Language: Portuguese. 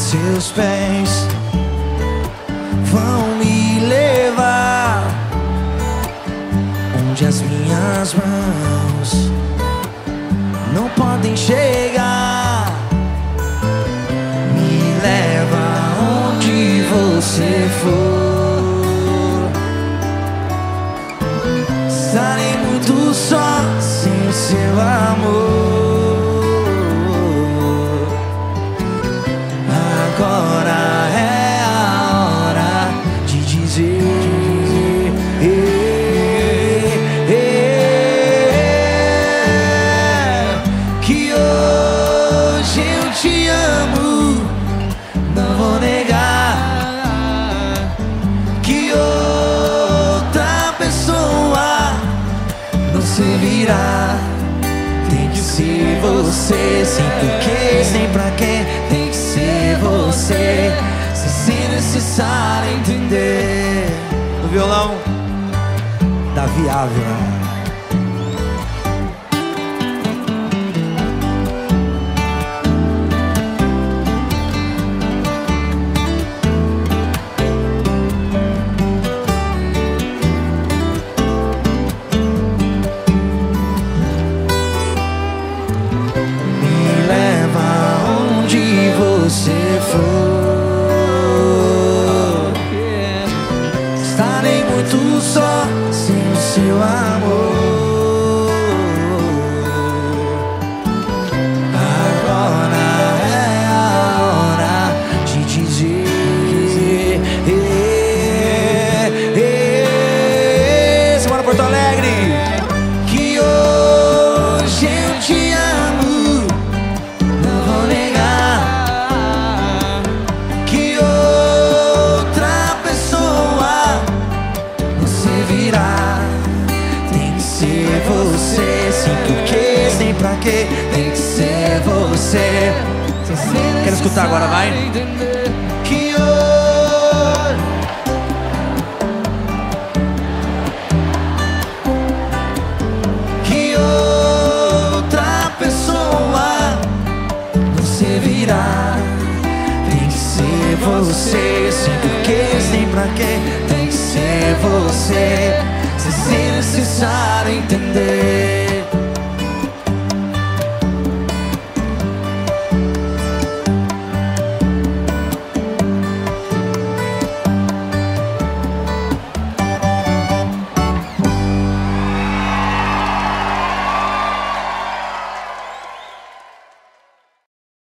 seus pés vão me levar onde as minhas mãos não podem chegar. Me leva onde você for. Estarei muito só sem seu amor. Não vou negar que outra pessoa não servirá. Tem que ser você, sem porquê, sem pra quê. Tem que ser você, sem ser necessário entender. O violão da Viável. Me o seu amor. Agora é a hora de dizer. Semana Porto Alegre. Pra quê. Tem que ser você. Quero escutar agora, vai. Que que outra pessoa você virá. Tem que ser você, sem porquê, sem pra quê. Tem que ser você, sem ser necessário entender.